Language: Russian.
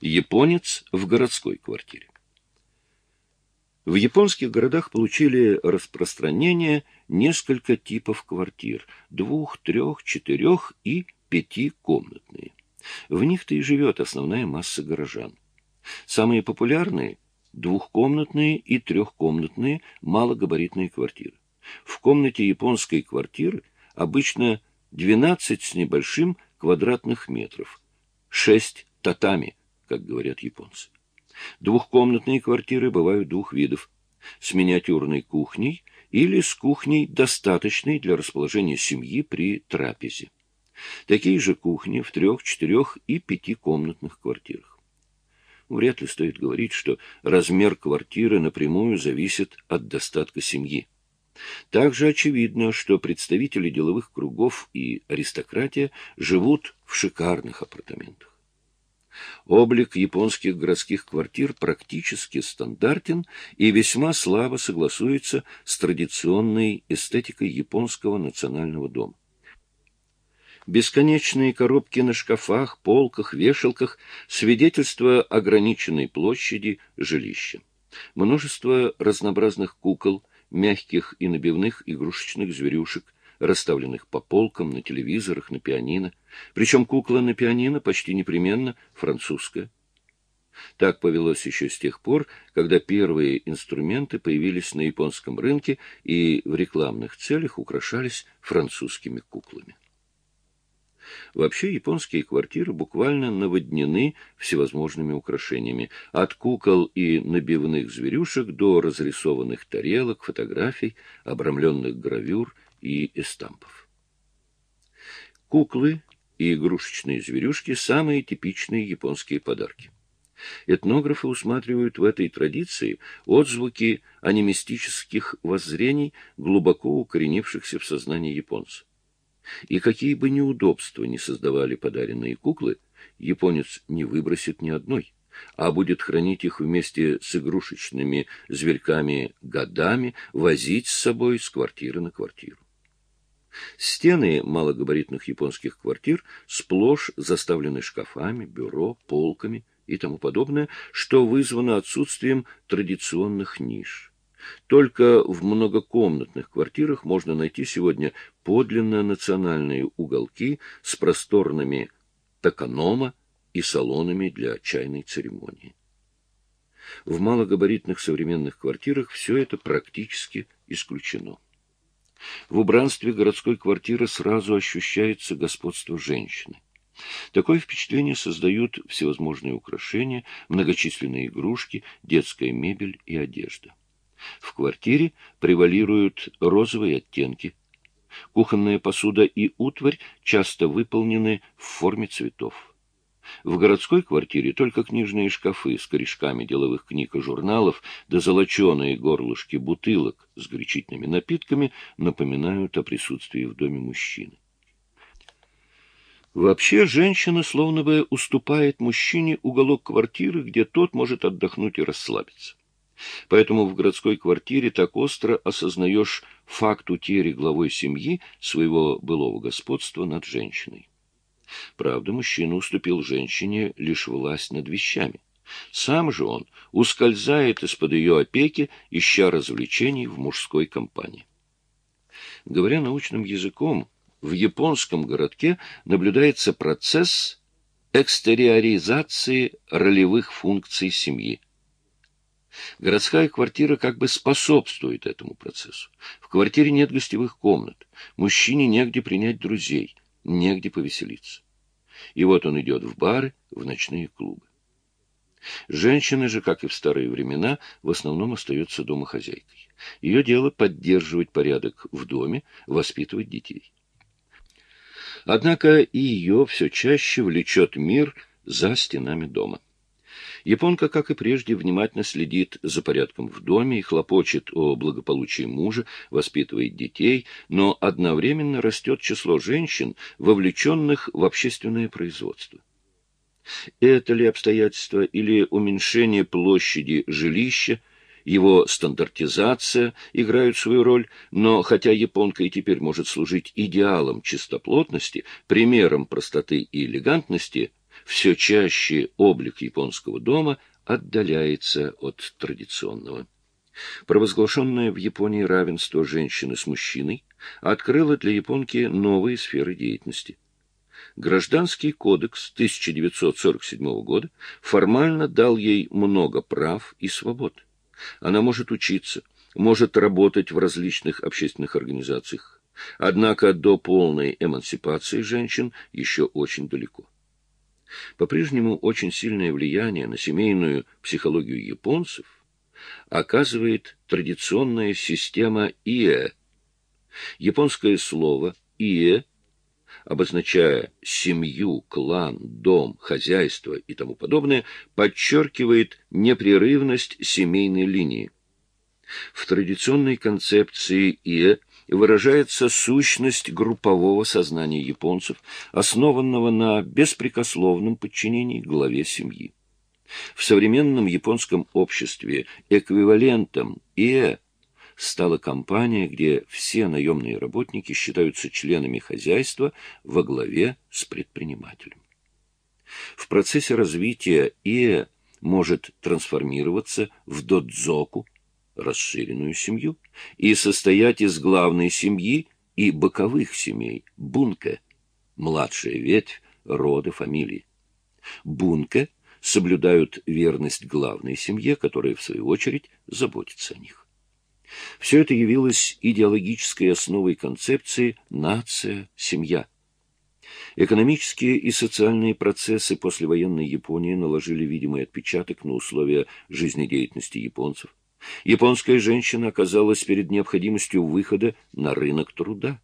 Японец в городской квартире. В японских городах получили распространение несколько типов квартир – двух, трех, четырех и пятикомнатные. В них-то и живет основная масса горожан. Самые популярные – двухкомнатные и трехкомнатные малогабаритные квартиры. В комнате японской квартиры обычно 12 с небольшим квадратных метров, 6 татами, как говорят японцы. Двухкомнатные квартиры бывают двух видов – с миниатюрной кухней или с кухней, достаточной для расположения семьи при трапезе. Такие же кухни в трех, четырех и пятикомнатных квартирах. Вряд ли стоит говорить, что размер квартиры напрямую зависит от достатка семьи. Также очевидно, что представители деловых кругов и аристократия живут в шикарных апартаментах. Облик японских городских квартир практически стандартен и весьма слабо согласуется с традиционной эстетикой японского национального дома. Бесконечные коробки на шкафах, полках, вешалках – свидетельство ограниченной площади жилища. Множество разнообразных кукол, мягких и набивных игрушечных зверюшек – расставленных по полкам, на телевизорах, на пианино. Причем кукла на пианино почти непременно французская. Так повелось еще с тех пор, когда первые инструменты появились на японском рынке и в рекламных целях украшались французскими куклами. Вообще японские квартиры буквально наводнены всевозможными украшениями, от кукол и набивных зверюшек до разрисованных тарелок, фотографий, обрамленных гравюр и эстампов. Куклы и игрушечные зверюшки – самые типичные японские подарки. Этнографы усматривают в этой традиции отзвуки анимистических воззрений, глубоко укоренившихся в сознании японца. И какие бы неудобства ни создавали подаренные куклы, японец не выбросит ни одной, а будет хранить их вместе с игрушечными зверьками годами, возить с собой с квартиры на квартиру. Стены малогабаритных японских квартир сплошь заставлены шкафами, бюро, полками и тому подобное, что вызвано отсутствием традиционных ниш. Только в многокомнатных квартирах можно найти сегодня подлинно национальные уголки с просторными токанома и салонами для чайной церемонии. В малогабаритных современных квартирах все это практически исключено. В убранстве городской квартиры сразу ощущается господство женщины. Такое впечатление создают всевозможные украшения, многочисленные игрушки, детская мебель и одежда. В квартире превалируют розовые оттенки. Кухонная посуда и утварь часто выполнены в форме цветов. В городской квартире только книжные шкафы с корешками деловых книг и журналов, да золоченые горлышки бутылок с горячительными напитками напоминают о присутствии в доме мужчины. Вообще, женщина словно бы уступает мужчине уголок квартиры, где тот может отдохнуть и расслабиться. Поэтому в городской квартире так остро осознаешь факт утери главой семьи своего былого господства над женщиной. Правда, мужчина уступил женщине лишь власть над вещами. Сам же он ускользает из-под ее опеки, ища развлечений в мужской компании. Говоря научным языком, в японском городке наблюдается процесс экстериоризации ролевых функций семьи. Городская квартира как бы способствует этому процессу. В квартире нет гостевых комнат, мужчине негде принять друзей, негде повеселиться. И вот он идет в бары, в ночные клубы. Женщина же, как и в старые времена, в основном остается домохозяйкой. Ее дело поддерживать порядок в доме, воспитывать детей. Однако и ее все чаще влечет мир за стенами дома. Японка, как и прежде, внимательно следит за порядком в доме и хлопочет о благополучии мужа, воспитывает детей, но одновременно растет число женщин, вовлеченных в общественное производство. Это ли обстоятельство или уменьшение площади жилища, его стандартизация играют свою роль, но хотя японка и теперь может служить идеалом чистоплотности, примером простоты и элегантности – Все чаще облик японского дома отдаляется от традиционного. Провозглашенное в Японии равенство женщины с мужчиной открыло для японки новые сферы деятельности. Гражданский кодекс 1947 года формально дал ей много прав и свобод. Она может учиться, может работать в различных общественных организациях. Однако до полной эмансипации женщин еще очень далеко. По-прежнему очень сильное влияние на семейную психологию японцев оказывает традиционная система ИЭ. Японское слово «ие» обозначая семью, клан, дом, хозяйство и тому подобное, подчеркивает непрерывность семейной линии. В традиционной концепции ИЭ выражается сущность группового сознания японцев, основанного на беспрекословном подчинении главе семьи. В современном японском обществе эквивалентом ИЭ стала компания, где все наемные работники считаются членами хозяйства во главе с предпринимателем. В процессе развития ИЭ может трансформироваться в додзоку, расширенную семью, и состоять из главной семьи и боковых семей, бунке, младшая ветвь рода фамилии. Бунке соблюдают верность главной семье, которая, в свою очередь, заботится о них. Все это явилось идеологической основой концепции «нация, семья». Экономические и социальные процессы послевоенной Японии наложили видимый отпечаток на условия жизнедеятельности японцев. Японская женщина оказалась перед необходимостью выхода на рынок труда.